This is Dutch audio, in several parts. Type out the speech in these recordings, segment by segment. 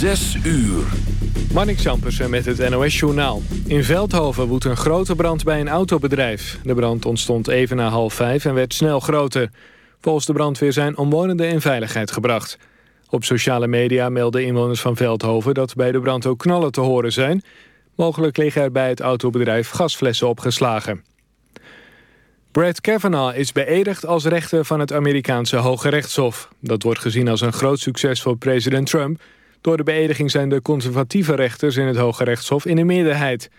Zes uur. Marnik Sampersen met het NOS-journaal. In Veldhoven woedt een grote brand bij een autobedrijf. De brand ontstond even na half vijf en werd snel groter. Volgens de brandweer zijn omwonenden in veiligheid gebracht. Op sociale media melden inwoners van Veldhoven... dat bij de brand ook knallen te horen zijn. Mogelijk liggen er bij het autobedrijf gasflessen opgeslagen. Brett Kavanaugh is beëdigd als rechter van het Amerikaanse Hoge Rechtshof. Dat wordt gezien als een groot succes voor president Trump... Door de beëdiging zijn de conservatieve rechters in het Hoge Rechtshof in de meerderheid.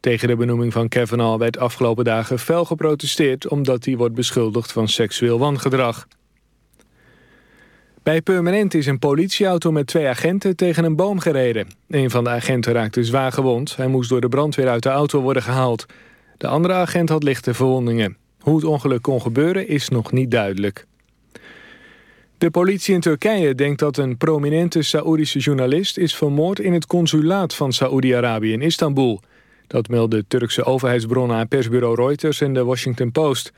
Tegen de benoeming van Kavanaugh werd afgelopen dagen fel geprotesteerd... omdat hij wordt beschuldigd van seksueel wangedrag. Bij Permanent is een politieauto met twee agenten tegen een boom gereden. Een van de agenten raakte zwaar gewond. Hij moest door de brandweer uit de auto worden gehaald. De andere agent had lichte verwondingen. Hoe het ongeluk kon gebeuren is nog niet duidelijk. De politie in Turkije denkt dat een prominente Saoedische journalist... is vermoord in het consulaat van Saoedi-Arabië in Istanbul. Dat melden Turkse overheidsbronnen aan persbureau Reuters en de Washington Post.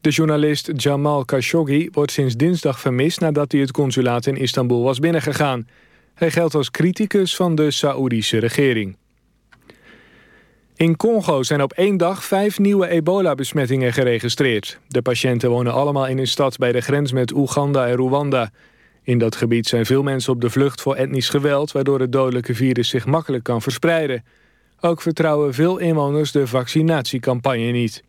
De journalist Jamal Khashoggi wordt sinds dinsdag vermist... nadat hij het consulaat in Istanbul was binnengegaan. Hij geldt als criticus van de Saoedische regering. In Congo zijn op één dag vijf nieuwe ebola-besmettingen geregistreerd. De patiënten wonen allemaal in een stad bij de grens met Oeganda en Rwanda. In dat gebied zijn veel mensen op de vlucht voor etnisch geweld... waardoor het dodelijke virus zich makkelijk kan verspreiden. Ook vertrouwen veel inwoners de vaccinatiecampagne niet.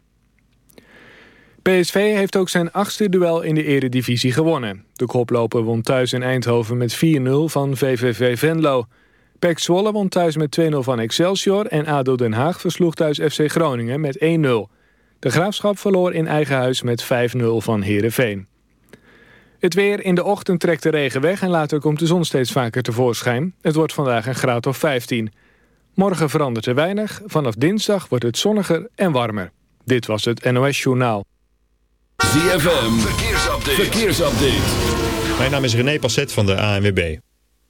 PSV heeft ook zijn achtste duel in de eredivisie gewonnen. De koploper won thuis in Eindhoven met 4-0 van VVV Venlo... PEC Zwolle won thuis met 2-0 van Excelsior... en ADO Den Haag versloeg thuis FC Groningen met 1-0. De Graafschap verloor in eigen huis met 5-0 van Heerenveen. Het weer in de ochtend trekt de regen weg... en later komt de zon steeds vaker tevoorschijn. Het wordt vandaag een graad of 15. Morgen verandert er weinig. Vanaf dinsdag wordt het zonniger en warmer. Dit was het NOS Journaal. ZFM, verkeersupdate. verkeersupdate. Mijn naam is René Passet van de ANWB.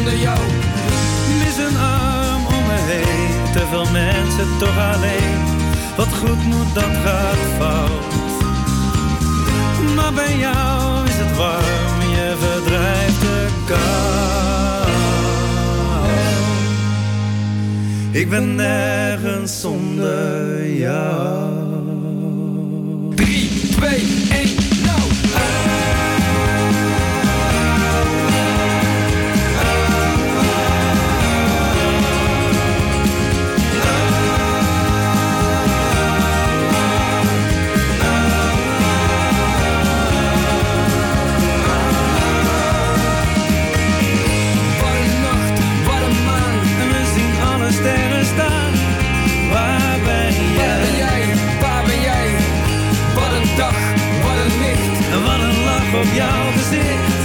zonder jou. Mis een arm om me heen. Te veel mensen toch alleen. Wat goed moet, dat gaat fout. Maar bij jou is het warm, je verdrijft de kou. Ik ben nergens zonder jou. 3, 2, op jouw gezicht.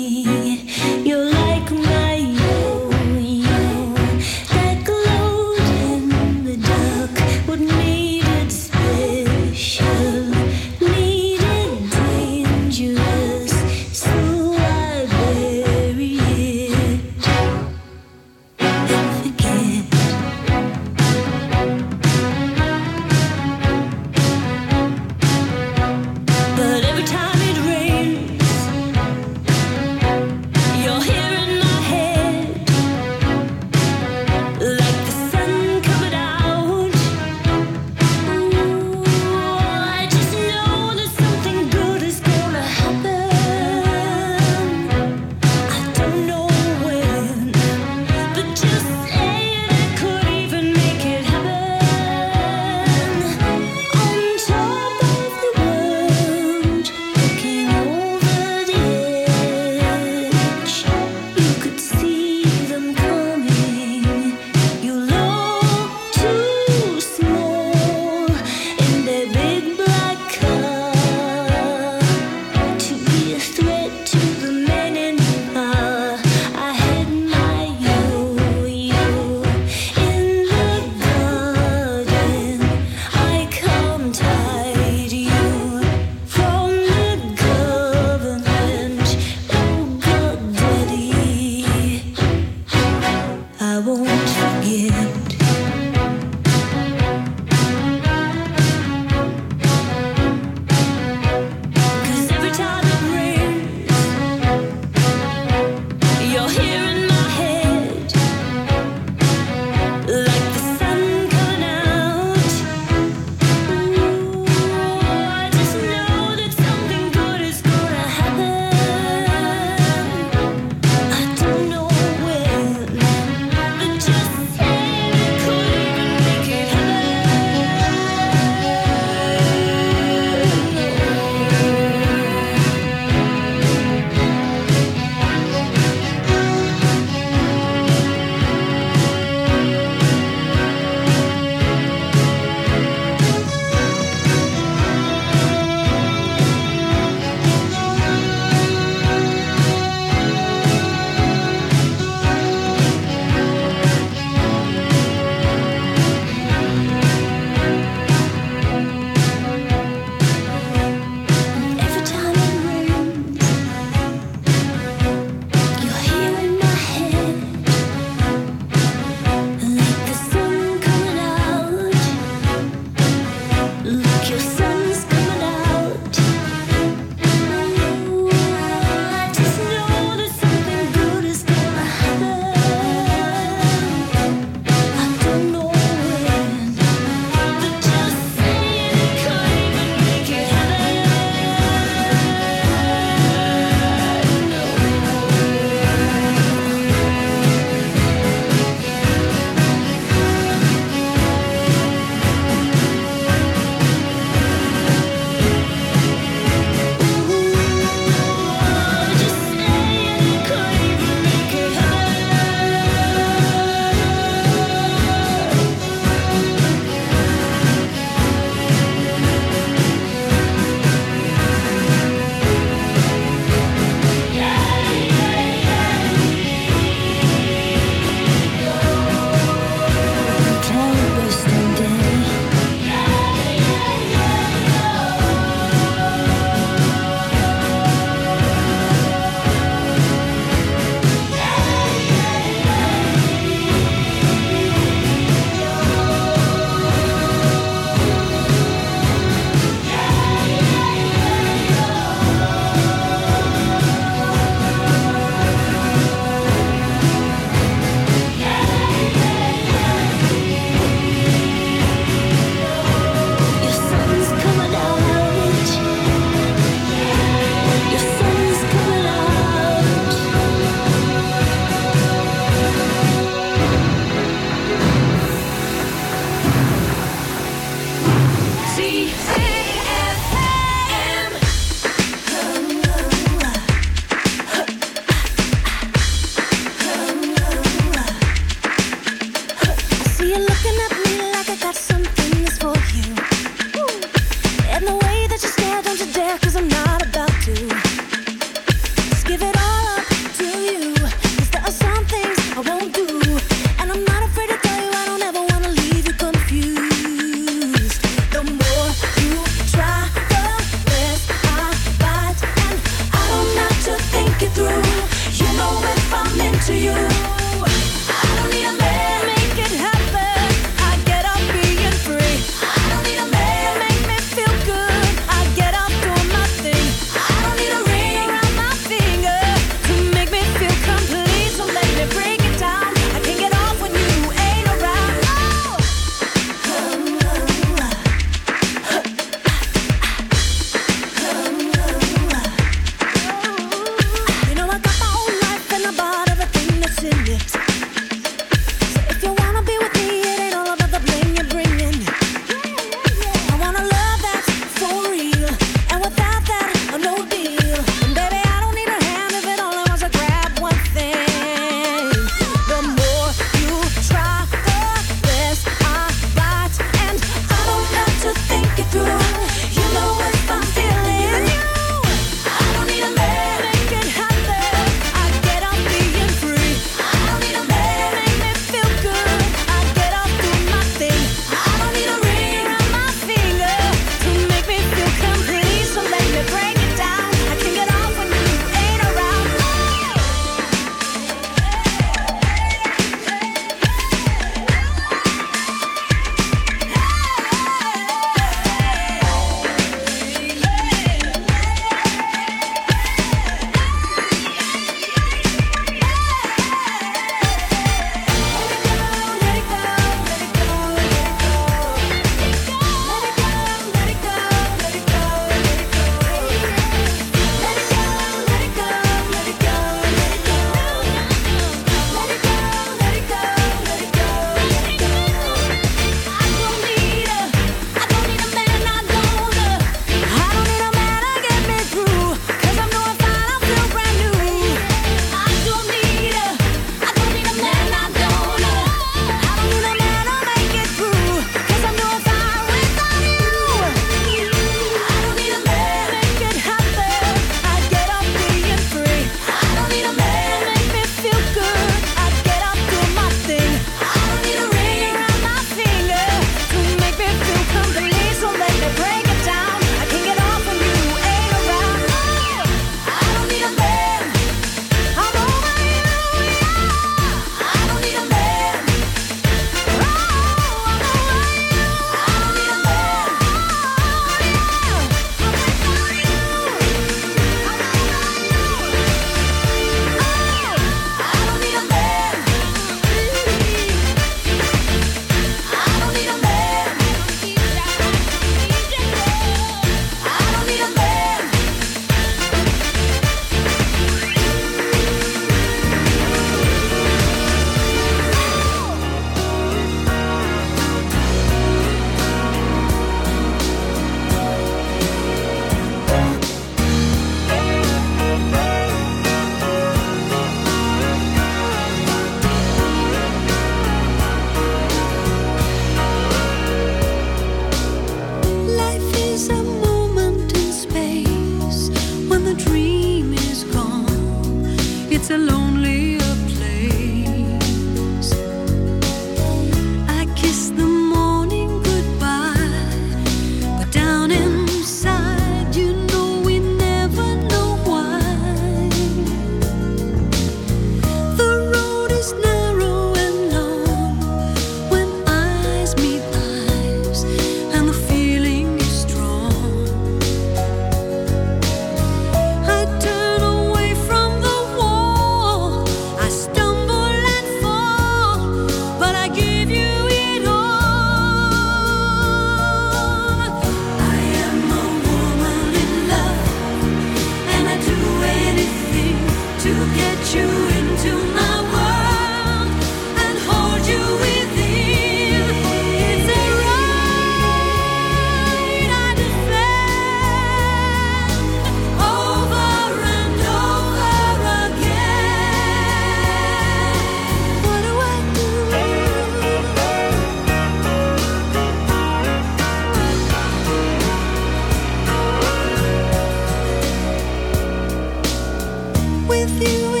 with you.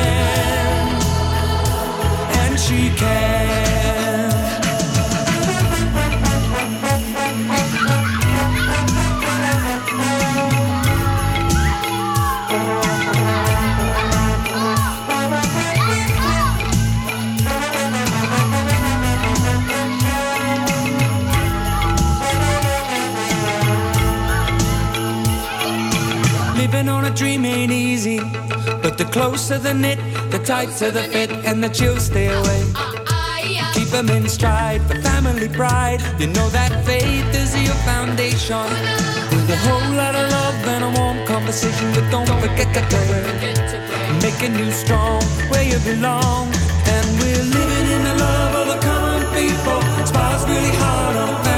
she can. Living on a dream ain't easy, but the closer the knit the tighter the fit, and the chills stay away. Keep them in stride for family pride. You know that faith is your foundation. With a whole lot of love and a warm conversation, but don't forget to pray. Making you strong where you belong. And we're living in the love of the common people. Spars really hard on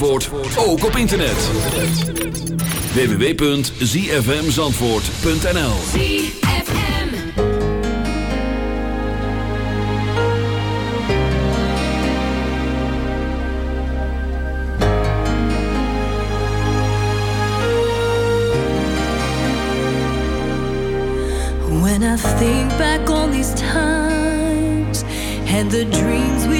Zandvoort, ook op internet. www.zfmzandvoort.nl When I think back on these times and the dreams we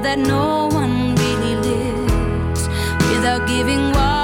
that no one really lives without giving up.